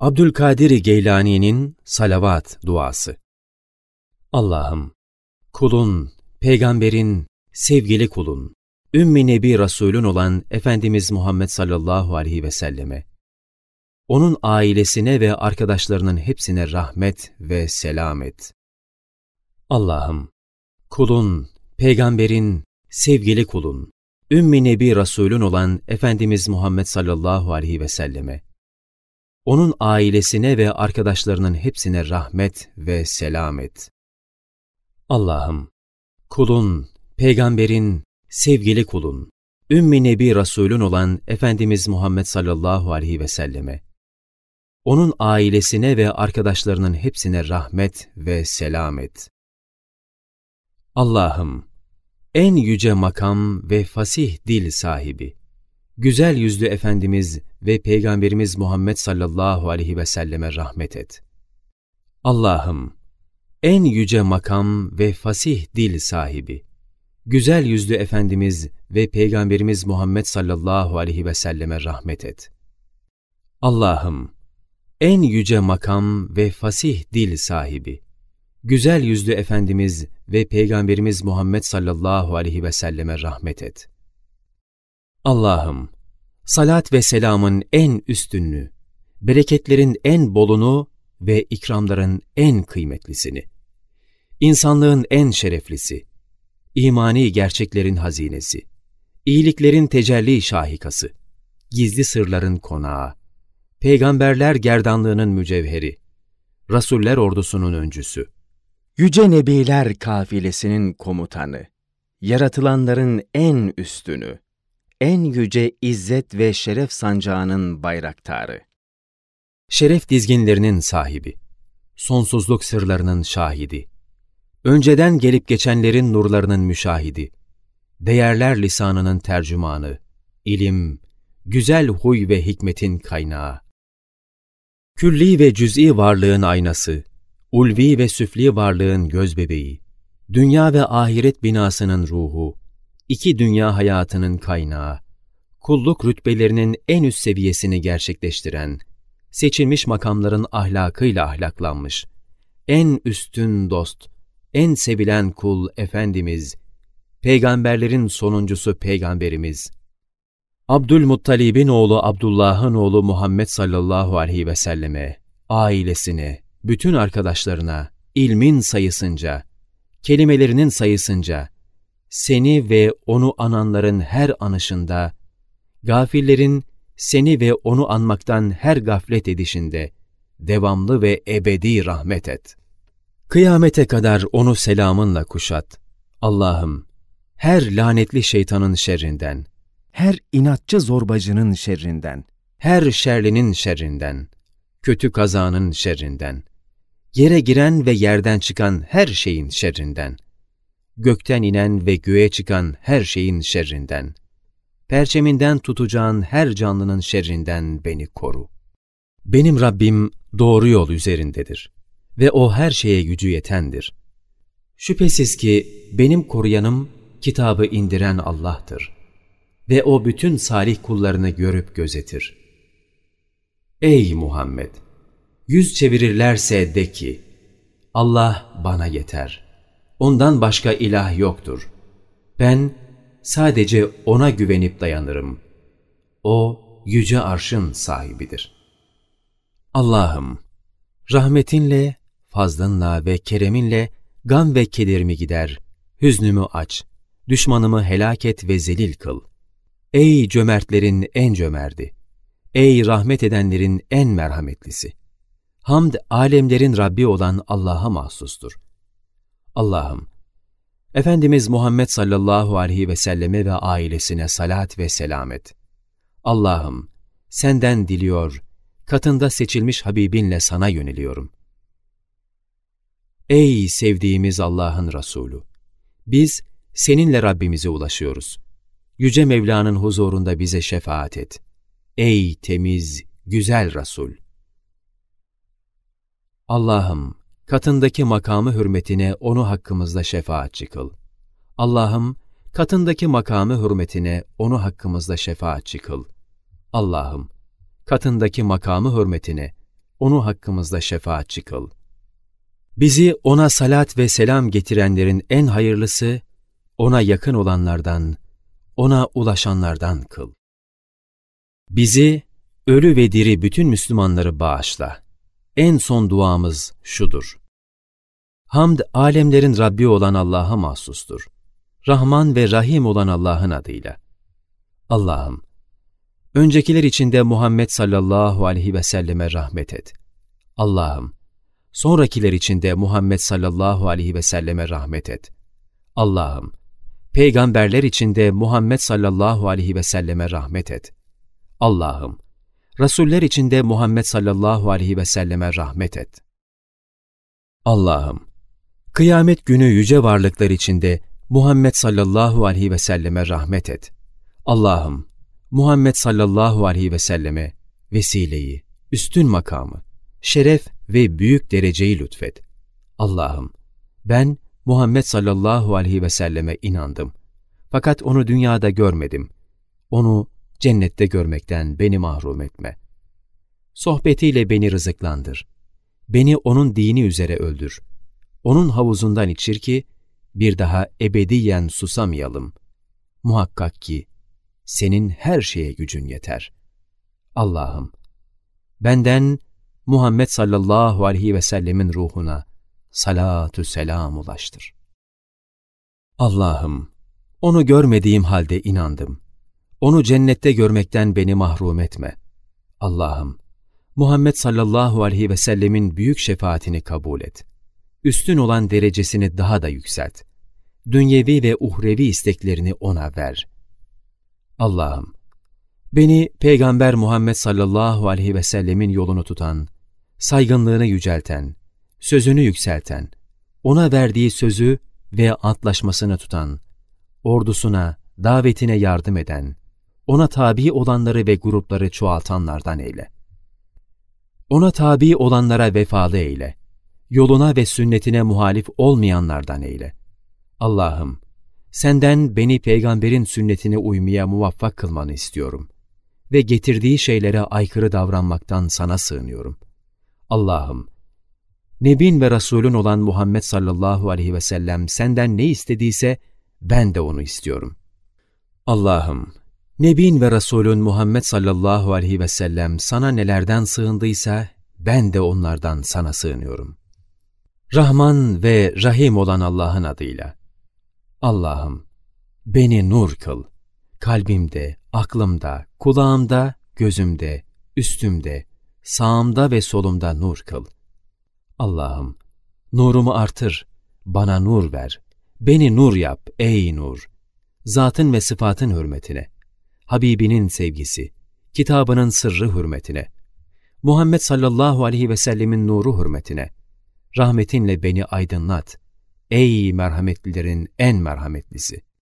Abdülkadir Geylani'nin Salavat Duası Allah'ım, kulun, peygamberin, sevgili kulun, Ümmi Nebi Resulün olan Efendimiz Muhammed sallallahu aleyhi ve selleme, onun ailesine ve arkadaşlarının hepsine rahmet ve selam et. Allah'ım, kulun, peygamberin, sevgili kulun, Ümmi Nebi Resulün olan Efendimiz Muhammed sallallahu aleyhi ve selleme, onun ailesine ve arkadaşlarının hepsine rahmet ve selam et. Allah'ım, kulun, peygamberin, sevgili kulun, Ümmi Nebi Resulün olan Efendimiz Muhammed sallallahu aleyhi ve selleme, onun ailesine ve arkadaşlarının hepsine rahmet ve selam et. Allah'ım, en yüce makam ve fasih dil sahibi, güzel yüzlü Efendimiz ve Peygamberimiz Muhammed sallallahu aleyhi ve selleme rahmet et. Allah'ım, en yüce makam ve fasih dil sahibi, güzel yüzlü Efendimiz ve Peygamberimiz Muhammed sallallahu aleyhi ve selleme rahmet et. Allah'ım, en yüce makam ve fasih dil sahibi, güzel yüzlü Efendimiz ve Peygamberimiz Muhammed sallallahu aleyhi ve selleme rahmet et. Allah'ım, salat ve selamın en üstünlü, bereketlerin en bolunu ve ikramların en kıymetlisini, insanlığın en şereflisi, imani gerçeklerin hazinesi, iyiliklerin tecelli şahikası, gizli sırların konağı, peygamberler gerdanlığının mücevheri, rasuller ordusunun öncüsü, Yüce Nebiler kafilesinin komutanı, yaratılanların en üstünü, en yüce izzet ve şeref sancağının bayraktarı. şeref dizginlerinin sahibi, sonsuzluk sırlarının şahidi, önceden gelip geçenlerin nurlarının müşahidi, değerler lisanının tercümanı, ilim, güzel huy ve hikmetin kaynağı, külli ve cüz'i varlığın aynası, ulvi ve süfli varlığın gözbebeği, dünya ve ahiret binasının ruhu, iki dünya hayatının kaynağı, kulluk rütbelerinin en üst seviyesini gerçekleştiren, seçilmiş makamların ahlakıyla ahlaklanmış, en üstün dost, en sevilen kul Efendimiz, peygamberlerin sonuncusu Peygamberimiz, Abdülmuttalib'in oğlu Abdullah'ın oğlu Muhammed sallallahu aleyhi ve selleme, ailesine, bütün arkadaşlarına, ilmin sayısınca, kelimelerinin sayısınca, seni ve onu ananların her anışında, gafillerin seni ve onu anmaktan her gaflet edişinde, devamlı ve ebedi rahmet et. Kıyamete kadar onu selamınla kuşat. Allah'ım, her lanetli şeytanın şerrinden, Her inatçı zorbacının şerrinden, her şerlinin şerrinden, kötü kazanın şerrinden, yere giren ve yerden çıkan her şeyin şerrinden, gökten inen ve göğe çıkan her şeyin şerrinden, perçeminden tutacağın her canlının şerrinden beni koru. Benim Rabbim doğru yol üzerindedir ve O her şeye gücü yetendir. Şüphesiz ki benim koruyanım kitabı indiren Allah'tır ve O bütün salih kullarını görüp gözetir. Ey Muhammed! Yüz çevirirlerse de ki, Allah bana yeter. Ondan başka ilah yoktur. Ben sadece O'na güvenip dayanırım. O, yüce arşın sahibidir. Allah'ım, rahmetinle, fazlınla ve kereminle gam ve kederimi gider, hüznümü aç, düşmanımı helak et ve zelil kıl. Ey cömertlerin en cömerdi! Ey rahmet edenlerin en merhametlisi! Hamd alemlerin Rabbi olan Allah'a mahsustur. Allah'ım, Efendimiz Muhammed sallallahu aleyhi ve selleme ve ailesine salat ve selam et. Allah'ım, senden diliyor, katında seçilmiş Habibinle sana yöneliyorum. Ey sevdiğimiz Allah'ın Resulü! Biz seninle Rabbimize ulaşıyoruz. Yüce Mevla'nın huzurunda bize şefaat et. Ey temiz, güzel Resul! Allah'ım, katındaki makamı hürmetine onu hakkımızda şefaatçi kıl. Allah'ım, katındaki makamı hürmetine onu hakkımızda şefaatçi kıl. Allah'ım, katındaki makamı hürmetine onu hakkımızda şefaatçi kıl. Bizi ona salat ve selam getirenlerin en hayırlısı, ona yakın olanlardan, ona ulaşanlardan kıl. Bizi, ölü ve diri bütün Müslümanları bağışla. En son duamız şudur. Hamd, alemlerin Rabbi olan Allah'a mahsustur. Rahman ve Rahim olan Allah'ın adıyla. Allah'ım, öncekiler içinde Muhammed sallallahu aleyhi ve selleme rahmet et. Allah'ım, sonrakiler içinde Muhammed sallallahu aleyhi ve selleme rahmet et. Allah'ım, peygamberler içinde Muhammed sallallahu aleyhi ve selleme rahmet et. Allah'ım, Rasuller içinde Muhammed sallallahu aleyhi ve selleme rahmet et. Allah'ım, kıyamet günü yüce varlıklar içinde Muhammed sallallahu aleyhi ve selleme rahmet et. Allah'ım, Muhammed sallallahu aleyhi ve selleme vesileyi, üstün makamı, şeref ve büyük dereceyi lütfet. Allah'ım, ben Muhammed sallallahu aleyhi ve selleme inandım. Fakat onu dünyada görmedim. Onu cennette görmekten beni mahrum etme. Sohbetiyle beni rızıklandır. Beni onun dini üzere öldür. Onun havuzundan içir ki, bir daha ebediyen susamayalım. Muhakkak ki, senin her şeye gücün yeter. Allah'ım, benden Muhammed sallallahu aleyhi ve sellemin ruhuna salatü selam ulaştır. Allah'ım, onu görmediğim halde inandım. Onu cennette görmekten beni mahrum etme. Allah'ım, Muhammed sallallahu aleyhi ve sellemin büyük şefaatini kabul et. Üstün olan derecesini daha da yükselt. Dünyevi ve uhrevi isteklerini ona ver. Allah'ım, beni Peygamber Muhammed sallallahu aleyhi ve sellemin yolunu tutan, saygınlığını yücelten, sözünü yükselten, ona verdiği sözü ve antlaşmasını tutan, ordusuna, davetine yardım eden, ona tabi olanları ve grupları çoğaltanlardan eyle. Ona tabi olanlara vefalı eyle. Yoluna ve sünnetine muhalif olmayanlardan eyle. Allah'ım, senden beni peygamberin sünnetine uymaya muvaffak kılmanı istiyorum ve getirdiği şeylere aykırı davranmaktan sana sığınıyorum. Allah'ım, Nebin ve Resulün olan Muhammed sallallahu aleyhi ve sellem senden ne istediyse ben de onu istiyorum. Allah'ım, Nebin ve Resulün Muhammed sallallahu aleyhi ve sellem sana nelerden sığındıysa ben de onlardan sana sığınıyorum. Rahman ve Rahim olan Allah'ın adıyla. Allah'ım, beni nur kıl. Kalbimde, aklımda, kulağımda, gözümde, üstümde, sağımda ve solumda nur kıl. Allah'ım, nurumu artır, bana nur ver. Beni nur yap ey nur. Zatın ve sıfatın hürmetine.'' Habibinin sevgisi, kitabının sırrı hürmetine, Muhammed sallallahu aleyhi ve sellemin nuru hürmetine, rahmetinle beni aydınlat, ey merhametlilerin en merhametlisi.